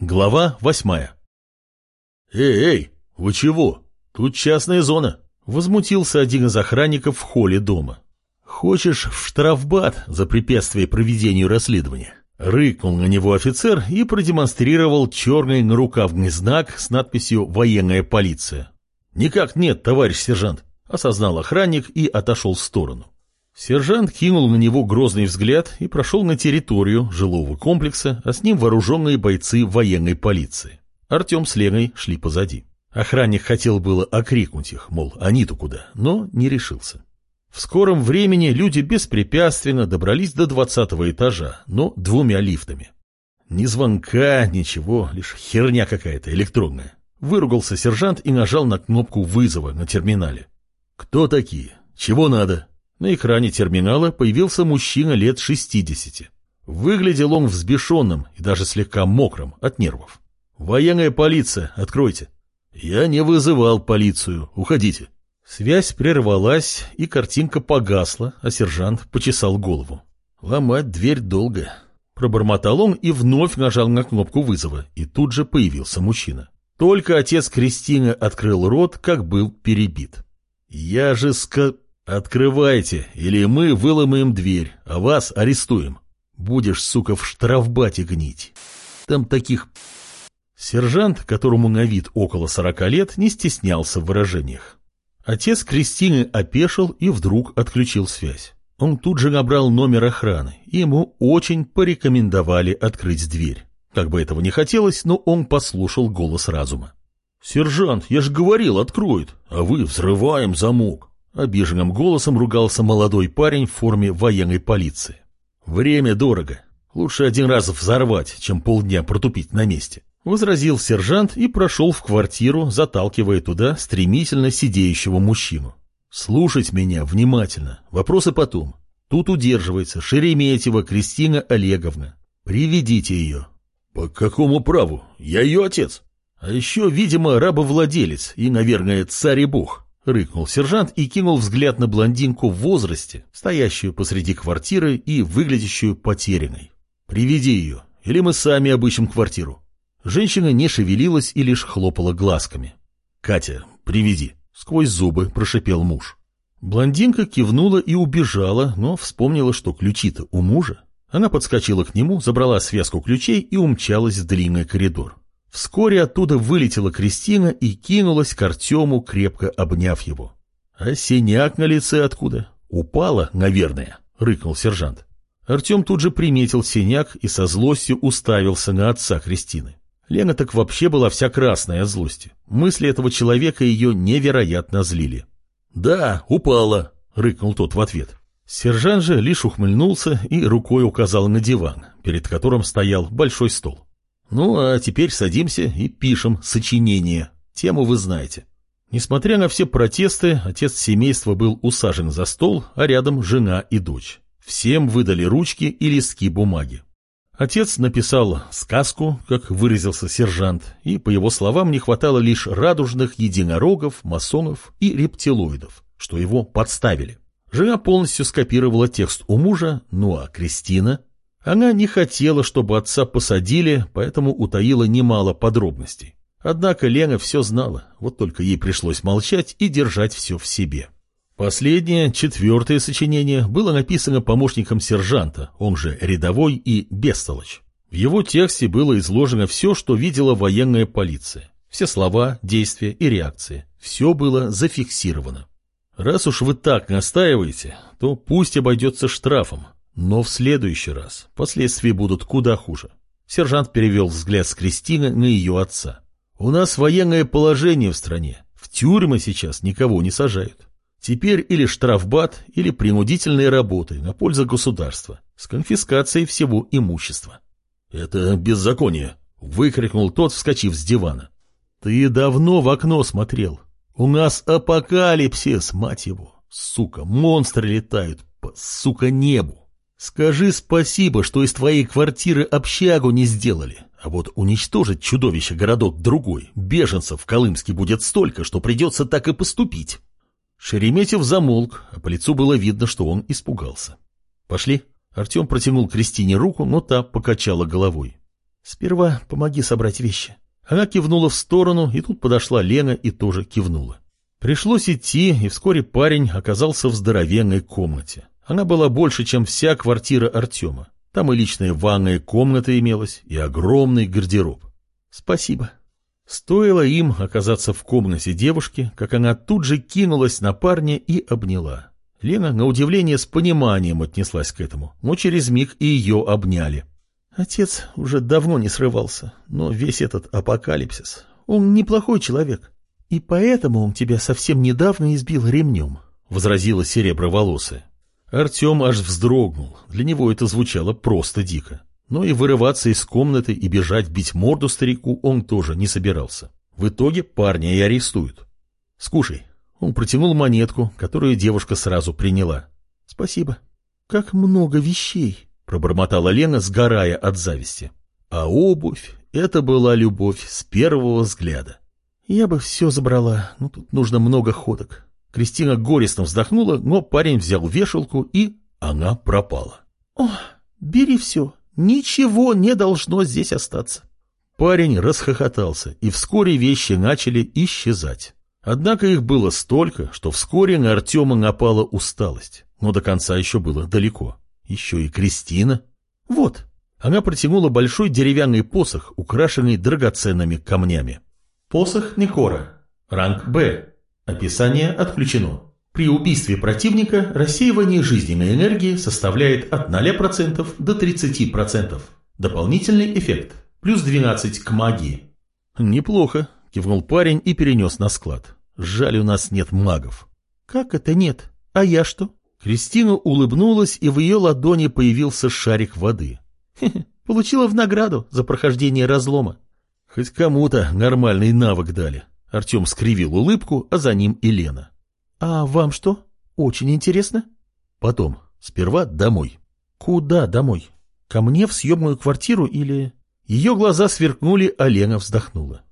Глава восьмая. «Эй, эй, вы чего? Тут частная зона!» Возмутился один из охранников в холле дома. «Хочешь в штрафбат за препятствие проведению расследования?» Рыкнул на него офицер и продемонстрировал черный нарукавный знак с надписью «Военная полиция». «Никак нет, товарищ сержант», — осознал охранник и отошел в сторону. Сержант кинул на него грозный взгляд и прошел на территорию жилого комплекса, а с ним вооруженные бойцы военной полиции. Артем с Леной шли позади. Охранник хотел было окрикнуть их, мол, они-то куда, но не решился. В скором времени люди беспрепятственно добрались до двадцатого этажа, но двумя лифтами. Ни звонка, ничего, лишь херня какая-то электронная. Выругался сержант и нажал на кнопку вызова на терминале. «Кто такие? Чего надо?» На экране терминала появился мужчина лет 60. Выглядел он взбешенным и даже слегка мокрым от нервов. «Военная полиция, откройте!» «Я не вызывал полицию, уходите!» Связь прервалась, и картинка погасла, а сержант почесал голову. «Ломать дверь долго!» Пробормотал он и вновь нажал на кнопку вызова, и тут же появился мужчина. Только отец Кристины открыл рот, как был перебит. «Я же ска...» «Открывайте, или мы выломаем дверь, а вас арестуем. Будешь, сука, в штрафбате гнить. Там таких...» Сержант, которому на вид около сорока лет, не стеснялся в выражениях. Отец Кристины опешил и вдруг отключил связь. Он тут же набрал номер охраны, и ему очень порекомендовали открыть дверь. Как бы этого не хотелось, но он послушал голос разума. «Сержант, я же говорил, откроет, а вы взрываем замок». Обиженным голосом ругался молодой парень в форме военной полиции. «Время дорого. Лучше один раз взорвать, чем полдня протупить на месте», — возразил сержант и прошел в квартиру, заталкивая туда стремительно сидеющего мужчину. «Слушать меня внимательно. Вопросы потом. Тут удерживается Шереметьева Кристина Олеговна. Приведите ее». «По какому праву? Я ее отец». «А еще, видимо, рабовладелец и, наверное, царь и бог». — рыкнул сержант и кинул взгляд на блондинку в возрасте, стоящую посреди квартиры и выглядящую потерянной. «Приведи ее, или мы сами обыщем квартиру». Женщина не шевелилась и лишь хлопала глазками. «Катя, приведи», — сквозь зубы прошипел муж. Блондинка кивнула и убежала, но вспомнила, что ключи-то у мужа. Она подскочила к нему, забрала связку ключей и умчалась в длинный коридор. Вскоре оттуда вылетела Кристина и кинулась к Артему, крепко обняв его. «А синяк на лице откуда? Упала, наверное», — рыкнул сержант. Артем тут же приметил синяк и со злостью уставился на отца Кристины. Лена так вообще была вся красная от злости. Мысли этого человека ее невероятно злили. «Да, упала», — рыкнул тот в ответ. Сержант же лишь ухмыльнулся и рукой указал на диван, перед которым стоял большой стол. Ну, а теперь садимся и пишем сочинение. Тему вы знаете. Несмотря на все протесты, отец семейства был усажен за стол, а рядом жена и дочь. Всем выдали ручки и листки бумаги. Отец написал сказку, как выразился сержант, и, по его словам, не хватало лишь радужных единорогов, масонов и рептилоидов, что его подставили. Жена полностью скопировала текст у мужа, ну а Кристина она не хотела, чтобы отца посадили, поэтому утаила немало подробностей. Однако Лена все знала, вот только ей пришлось молчать и держать все в себе. Последнее, четвертое сочинение было написано помощником сержанта, он же рядовой и бестолочь. В его тексте было изложено все, что видела военная полиция. Все слова, действия и реакции. Все было зафиксировано. Раз уж вы так настаиваете, то пусть обойдется штрафом, но в следующий раз последствия будут куда хуже. Сержант перевел взгляд с Кристины на ее отца. У нас военное положение в стране. В тюрьмы сейчас никого не сажают. Теперь или штрафбат, или принудительные работы на пользу государства с конфискацией всего имущества. «Это беззаконие!» — выкрикнул тот, вскочив с дивана. «Ты давно в окно смотрел. У нас апокалипсис, мать его! Сука, монстры летают по, сука, небу!» Скажи спасибо, что из твоей квартиры общагу не сделали. А вот уничтожить чудовище городок другой, беженцев в Колымске будет столько, что придется так и поступить. Шереметьев замолк, а по лицу было видно, что он испугался. Пошли. Артем протянул Кристине руку, но та покачала головой. Сперва помоги собрать вещи. Она кивнула в сторону, и тут подошла Лена и тоже кивнула. Пришлось идти, и вскоре парень оказался в здоровенной комнате. Она была больше, чем вся квартира Артема. Там и личная ванная комната имелась, и огромный гардероб. Спасибо. Стоило им оказаться в комнате девушки, как она тут же кинулась на парня и обняла. Лена, на удивление, с пониманием отнеслась к этому, но через миг и ее обняли. Отец уже давно не срывался, но весь этот апокалипсис, он неплохой человек. И поэтому он тебя совсем недавно избил ремнем, — возразила сереброволосая. Артем аж вздрогнул, для него это звучало просто дико. Но и вырываться из комнаты и бежать бить морду старику он тоже не собирался. В итоге парня и арестуют. «Скушай». Он протянул монетку, которую девушка сразу приняла. «Спасибо». «Как много вещей», — пробормотала Лена, сгорая от зависти. А обувь — это была любовь с первого взгляда. «Я бы все забрала, но тут нужно много ходок». Кристина горестно вздохнула, но парень взял вешалку, и она пропала. «О, бери все, Ничего не должно здесь остаться. Парень расхохотался, и вскоре вещи начали исчезать. Однако их было столько, что вскоре на Артема напала усталость. Но до конца еще было далеко. Еще и Кристина. Вот. Она протянула большой деревянный посох, украшенный драгоценными камнями. Посох Никора. Ранг Б. Описание отключено. При убийстве противника рассеивание жизненной энергии составляет от 0% до 30%. Дополнительный эффект. Плюс 12 к магии. Неплохо, кивнул парень и перенес на склад. Жаль, у нас нет магов. Как это нет? А я что? Кристина улыбнулась, и в ее ладони появился шарик воды. Хе -хе, получила в награду за прохождение разлома. Хоть кому-то нормальный навык дали. Артем скривил улыбку, а за ним и Лена. «А вам что? Очень интересно?» «Потом. Сперва домой». «Куда домой? Ко мне в съемную квартиру или...» Ее глаза сверкнули, а Лена вздохнула.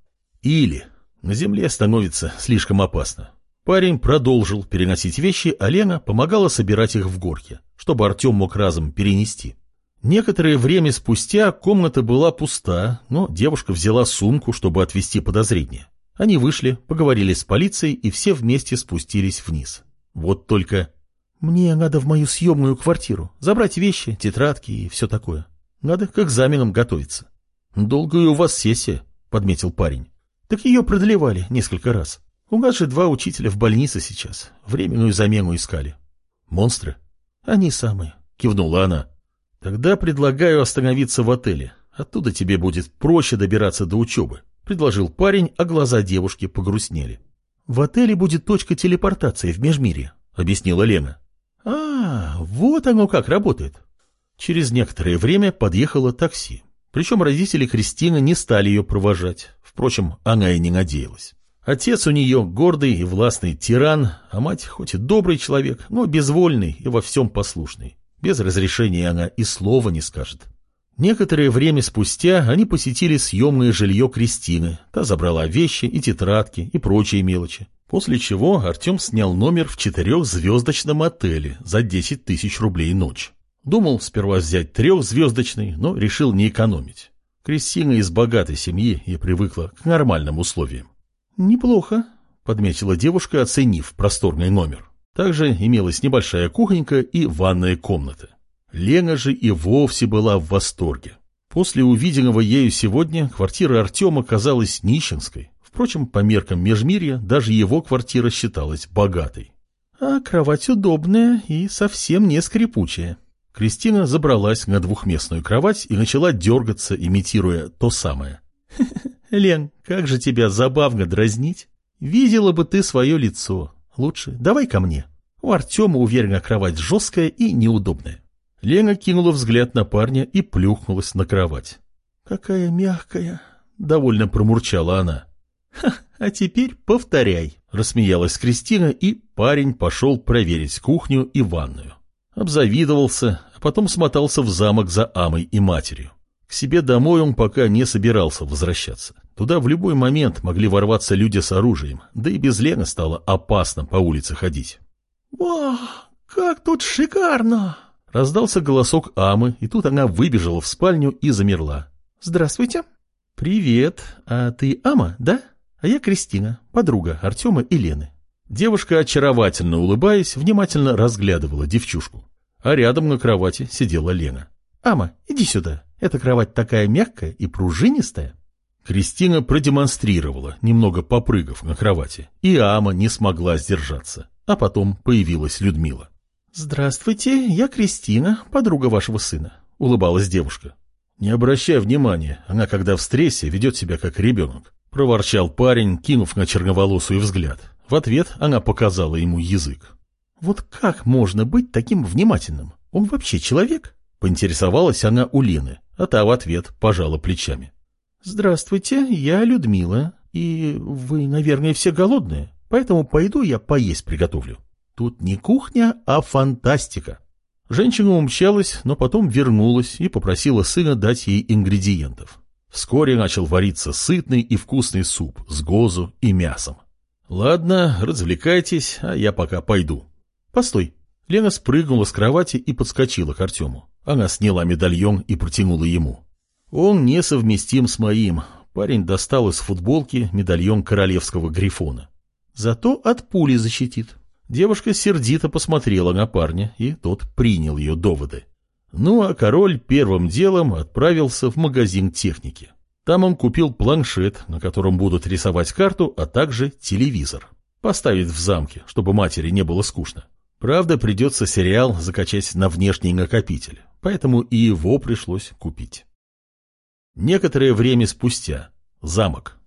«Или. На земле становится слишком опасно». Парень продолжил переносить вещи, а Лена помогала собирать их в горке, чтобы Артем мог разом перенести. Некоторое время спустя комната была пуста, но девушка взяла сумку, чтобы отвести подозрения. Они вышли, поговорили с полицией и все вместе спустились вниз. Вот только... Мне надо в мою съемную квартиру, забрать вещи, тетрадки и все такое. Надо к экзаменам готовиться. Долгая у вас сессия, подметил парень. Так ее продлевали несколько раз. У нас же два учителя в больнице сейчас. Временную замену искали. Монстры? Они самые, кивнула она. Тогда предлагаю остановиться в отеле. Оттуда тебе будет проще добираться до учебы предложил парень, а глаза девушки погрустнели. «В отеле будет точка телепортации в Межмире», — объяснила Лена. «А, вот оно как работает». Через некоторое время подъехало такси. Причем родители Кристины не стали ее провожать. Впрочем, она и не надеялась. Отец у нее гордый и властный тиран, а мать хоть и добрый человек, но безвольный и во всем послушный. Без разрешения она и слова не скажет. Некоторое время спустя они посетили съемное жилье Кристины. Та забрала вещи и тетрадки и прочие мелочи. После чего Артем снял номер в четырехзвездочном отеле за 10 тысяч рублей ночь. Думал сперва взять трехзвездочный, но решил не экономить. Кристина из богатой семьи и привыкла к нормальным условиям. «Неплохо», — подметила девушка, оценив просторный номер. Также имелась небольшая кухонька и ванная комната. Лена же и вовсе была в восторге. После увиденного ею сегодня квартира Артема казалась нищенской. Впрочем, по меркам Межмирья даже его квартира считалась богатой. А кровать удобная и совсем не скрипучая. Кристина забралась на двухместную кровать и начала дергаться, имитируя то самое. «Лен, как же тебя забавно дразнить! Видела бы ты свое лицо. Лучше давай ко мне. У Артема, уверена, кровать жесткая и неудобная. Лена кинула взгляд на парня и плюхнулась на кровать. «Какая мягкая!» — довольно промурчала она. «Ха, а теперь повторяй!» — рассмеялась Кристина, и парень пошел проверить кухню и ванную. Обзавидовался, а потом смотался в замок за Амой и матерью. К себе домой он пока не собирался возвращаться. Туда в любой момент могли ворваться люди с оружием, да и без Лены стало опасно по улице ходить. «Вау, как тут шикарно!» Раздался голосок Амы, и тут она выбежала в спальню и замерла. Здравствуйте. Привет. А ты Ама, да? А я Кристина, подруга Артема и Лены. Девушка, очаровательно улыбаясь, внимательно разглядывала девчушку. А рядом на кровати сидела Лена. Ама, иди сюда. Эта кровать такая мягкая и пружинистая. Кристина продемонстрировала, немного попрыгав на кровати, и Ама не смогла сдержаться. А потом появилась Людмила. «Здравствуйте, я Кристина, подруга вашего сына», — улыбалась девушка. «Не обращай внимания, она, когда в стрессе, ведет себя как ребенок», — проворчал парень, кинув на черноволосую взгляд. В ответ она показала ему язык. «Вот как можно быть таким внимательным? Он вообще человек?» Поинтересовалась она у Лены, а та в ответ пожала плечами. «Здравствуйте, я Людмила, и вы, наверное, все голодные, поэтому пойду я поесть приготовлю. Тут не кухня, а фантастика». Женщина умчалась, но потом вернулась и попросила сына дать ей ингредиентов. Вскоре начал вариться сытный и вкусный суп с гозу и мясом. «Ладно, развлекайтесь, а я пока пойду». «Постой». Лена спрыгнула с кровати и подскочила к Артему. Она сняла медальон и протянула ему. Он несовместим с моим. Парень достал из футболки медальон королевского грифона. Зато от пули защитит. Девушка сердито посмотрела на парня, и тот принял ее доводы. Ну а король первым делом отправился в магазин техники. Там он купил планшет, на котором будут рисовать карту, а также телевизор. Поставить в замке, чтобы матери не было скучно. Правда, придется сериал закачать на внешний накопитель, поэтому и его пришлось купить. Некоторое время спустя. Замок.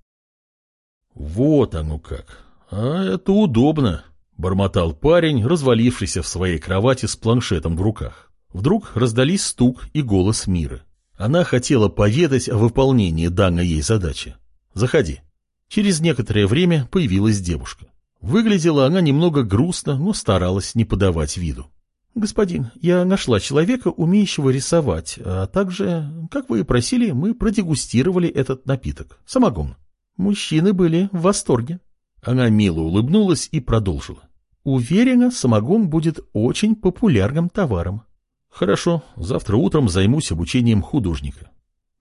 Вот оно как. А это удобно. Бормотал парень, развалившийся в своей кровати с планшетом в руках. Вдруг раздались стук и голос Миры. Она хотела поведать о выполнении данной ей задачи. «Заходи». Через некоторое время появилась девушка. Выглядела она немного грустно, но старалась не подавать виду. «Господин, я нашла человека, умеющего рисовать, а также, как вы и просили, мы продегустировали этот напиток, самогон. Мужчины были в восторге». Она мило улыбнулась и продолжила. Уверена, самогон будет очень популярным товаром. Хорошо, завтра утром займусь обучением художника.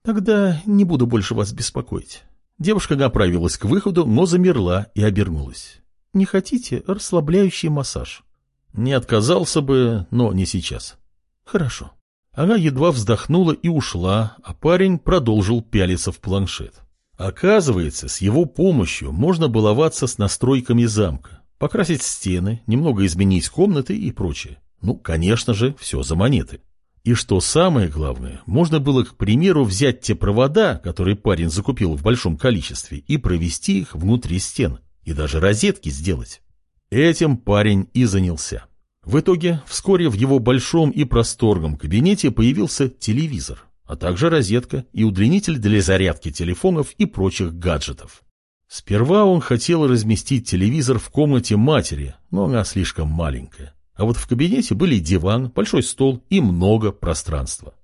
Тогда не буду больше вас беспокоить. Девушка направилась к выходу, но замерла и обернулась. Не хотите расслабляющий массаж? Не отказался бы, но не сейчас. Хорошо. Она едва вздохнула и ушла, а парень продолжил пялиться в планшет. Оказывается, с его помощью можно баловаться с настройками замка. Покрасить стены, немного изменить комнаты и прочее. Ну, конечно же, все за монеты. И что самое главное, можно было, к примеру, взять те провода, которые парень закупил в большом количестве, и провести их внутри стен, и даже розетки сделать. Этим парень и занялся. В итоге, вскоре в его большом и просторном кабинете появился телевизор, а также розетка и удлинитель для зарядки телефонов и прочих гаджетов. Сперва он хотел разместить телевизор в комнате матери, но она слишком маленькая. А вот в кабинете были диван, большой стол и много пространства.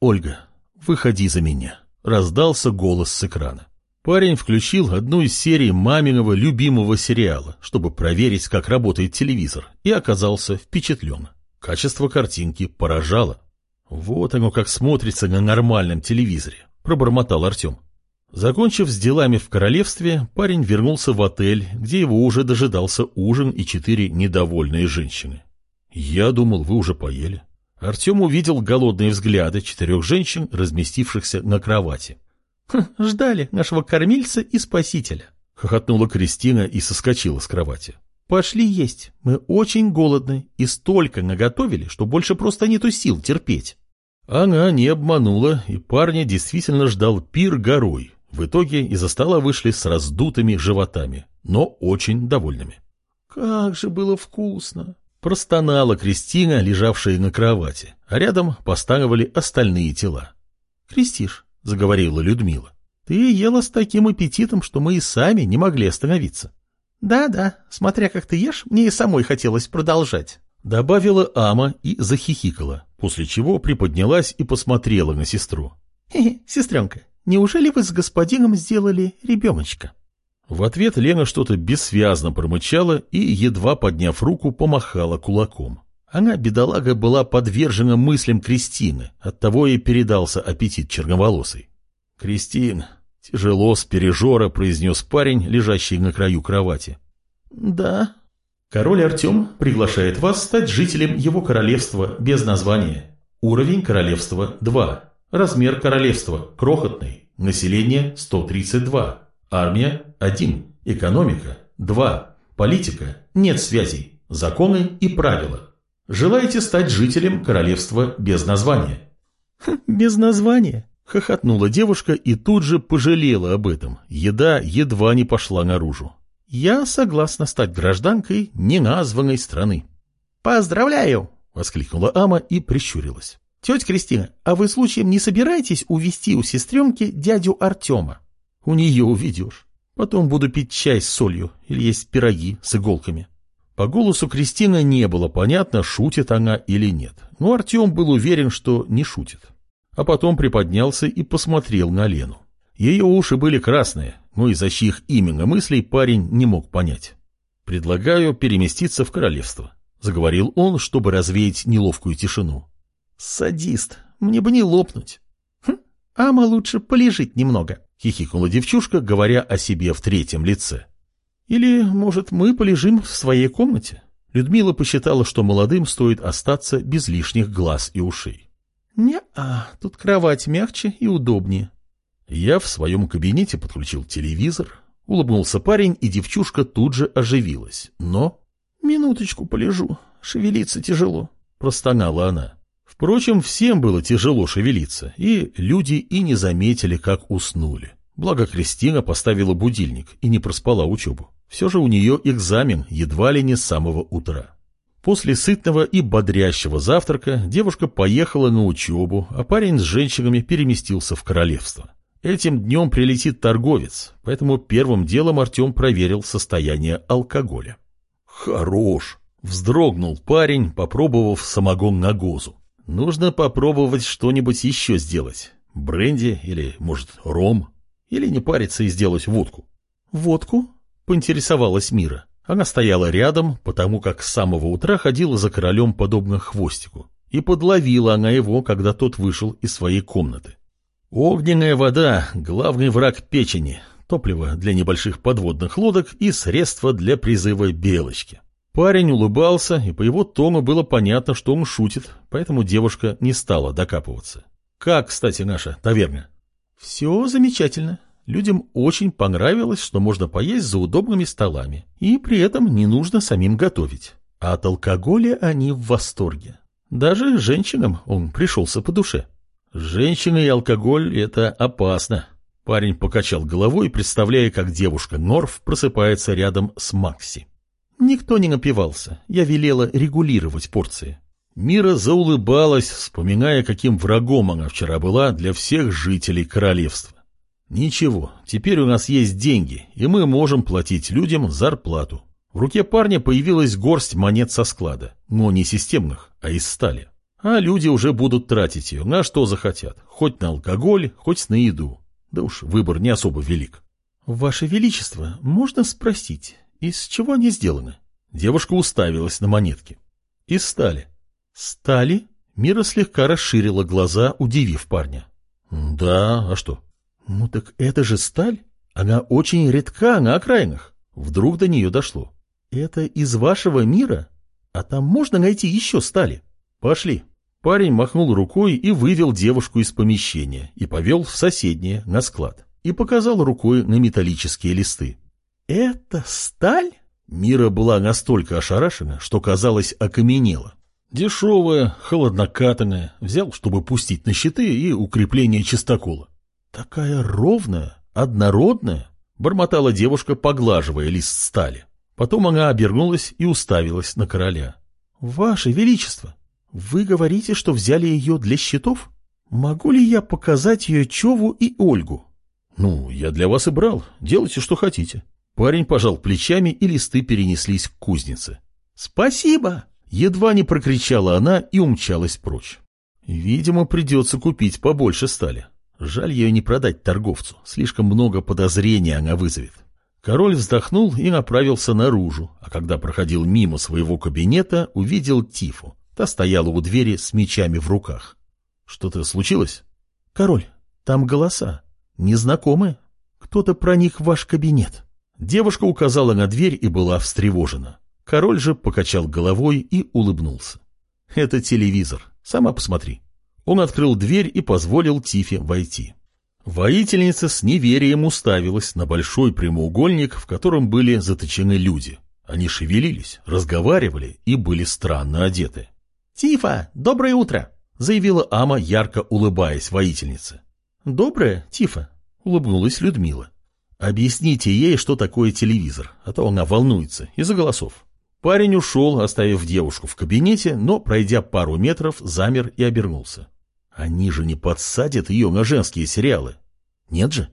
«Ольга, выходи за меня», — раздался голос с экрана. Парень включил одну из серий маминого любимого сериала, чтобы проверить, как работает телевизор, и оказался впечатлен. Качество картинки поражало. «Вот оно как смотрится на нормальном телевизоре», — пробормотал Артем. Закончив с делами в королевстве, парень вернулся в отель, где его уже дожидался ужин и четыре недовольные женщины. «Я думал, вы уже поели». Артем увидел голодные взгляды четырех женщин, разместившихся на кровати. «Хм, «Ждали нашего кормильца и спасителя», — хохотнула Кристина и соскочила с кровати. «Пошли есть. Мы очень голодны и столько наготовили, что больше просто нету сил терпеть». Она не обманула, и парня действительно ждал пир горой, в итоге из-за стола вышли с раздутыми животами, но очень довольными. «Как же было вкусно!» Простонала Кристина, лежавшая на кровати, а рядом постановали остальные тела. «Кристиш», — заговорила Людмила, — «ты ела с таким аппетитом, что мы и сами не могли остановиться». «Да-да, смотря как ты ешь, мне и самой хотелось продолжать», — добавила Ама и захихикала, после чего приподнялась и посмотрела на сестру. «Хе-хе, сестренка, Неужели вы с господином сделали ребеночка?» В ответ Лена что-то бессвязно промычала и, едва подняв руку, помахала кулаком. Она, бедолага, была подвержена мыслям Кристины, оттого и передался аппетит черноволосой. Кристин, тяжело с пережора произнес парень, лежащий на краю кровати. Да. Король Артем приглашает вас стать жителем его королевства без названия. Уровень королевства 2. Размер королевства крохотный. Население 132. Армия 1. Экономика 2. Политика нет связей. Законы и правила. Желаете стать жителем королевства без названия? «Без названия?» — хохотнула девушка и тут же пожалела об этом. Еда едва не пошла наружу. «Я согласна стать гражданкой неназванной страны». «Поздравляю!» — воскликнула Ама и прищурилась. «Тетя Кристина, а вы случаем не собираетесь увести у сестренки дядю Артема?» «У нее увидишь. Потом буду пить чай с солью или есть пироги с иголками». По голосу Кристины не было понятно, шутит она или нет, но Артем был уверен, что не шутит а потом приподнялся и посмотрел на Лену. Ее уши были красные, но из-за чьих именно мыслей парень не мог понять. «Предлагаю переместиться в королевство», — заговорил он, чтобы развеять неловкую тишину. «Садист, мне бы не лопнуть». «Хм, ама лучше полежить немного», — хихикнула девчушка, говоря о себе в третьем лице. «Или, может, мы полежим в своей комнате?» Людмила посчитала, что молодым стоит остаться без лишних глаз и ушей. «Не-а, тут кровать мягче и удобнее». Я в своем кабинете подключил телевизор, улыбнулся парень, и девчушка тут же оживилась. Но... «Минуточку полежу, шевелиться тяжело», — простонала она. Впрочем, всем было тяжело шевелиться, и люди и не заметили, как уснули. Благо Кристина поставила будильник и не проспала учебу. Все же у нее экзамен едва ли не с самого утра. После сытного и бодрящего завтрака девушка поехала на учебу, а парень с женщинами переместился в королевство. Этим днем прилетит торговец, поэтому первым делом Артем проверил состояние алкоголя. «Хорош!» — вздрогнул парень, попробовав самогон на гозу. «Нужно попробовать что-нибудь еще сделать. Бренди или, может, ром? Или не париться и сделать водку?» «Водку?» — поинтересовалась Мира. Она стояла рядом, потому как с самого утра ходила за королем подобно хвостику, и подловила она его, когда тот вышел из своей комнаты. Огненная вода – главный враг печени, топливо для небольших подводных лодок и средство для призыва белочки. Парень улыбался, и по его тону было понятно, что он шутит, поэтому девушка не стала докапываться. «Как, кстати, наша таверна?» «Все замечательно. Людям очень понравилось, что можно поесть за удобными столами, и при этом не нужно самим готовить. А от алкоголя они в восторге. Даже женщинам он пришелся по душе. Женщина и алкоголь – это опасно. Парень покачал головой, представляя, как девушка Норф просыпается рядом с Макси. Никто не напивался. Я велела регулировать порции. Мира заулыбалась, вспоминая, каким врагом она вчера была для всех жителей королевства. Ничего, теперь у нас есть деньги, и мы можем платить людям зарплату. В руке парня появилась горсть монет со склада, но не системных, а из стали. А люди уже будут тратить ее на что захотят, хоть на алкоголь, хоть на еду. Да уж, выбор не особо велик. Ваше Величество, можно спросить, из чего они сделаны? Девушка уставилась на монетки. Из стали. Стали? Мира слегка расширила глаза, удивив парня. Да, а что? «Ну так это же сталь? Она очень редка на окраинах». Вдруг до нее дошло. «Это из вашего мира? А там можно найти еще стали?» «Пошли». Парень махнул рукой и вывел девушку из помещения и повел в соседнее, на склад, и показал рукой на металлические листы. «Это сталь?» Мира была настолько ошарашена, что, казалось, окаменела. Дешевая, холоднокатанная, взял, чтобы пустить на щиты и укрепление чистокола. «Такая ровная, однородная», — бормотала девушка, поглаживая лист стали. Потом она обернулась и уставилась на короля. «Ваше Величество, вы говорите, что взяли ее для счетов? Могу ли я показать ее Чову и Ольгу?» «Ну, я для вас и брал. Делайте, что хотите». Парень пожал плечами, и листы перенеслись к кузнице. «Спасибо!» Едва не прокричала она и умчалась прочь. Видимо, придется купить побольше стали. Жаль ее не продать торговцу, слишком много подозрений она вызовет. Король вздохнул и направился наружу, а когда проходил мимо своего кабинета, увидел Тифу. Та стояла у двери с мечами в руках. Что-то случилось? Король, там голоса. Незнакомые? Кто-то проник в ваш кабинет. Девушка указала на дверь и была встревожена. Король же покачал головой и улыбнулся. Это телевизор. Сама посмотри. Он открыл дверь и позволил Тифе войти. Воительница с неверием уставилась на большой прямоугольник, в котором были заточены люди. Они шевелились, разговаривали и были странно одеты. «Тифа, доброе утро!» — заявила Ама, ярко улыбаясь воительнице. «Доброе, Тифа!» — улыбнулась Людмила. «Объясните ей, что такое телевизор, а то она волнуется из-за голосов». Парень ушел, оставив девушку в кабинете, но, пройдя пару метров, замер и обернулся. Они же не подсадят ее на женские сериалы. Нет же?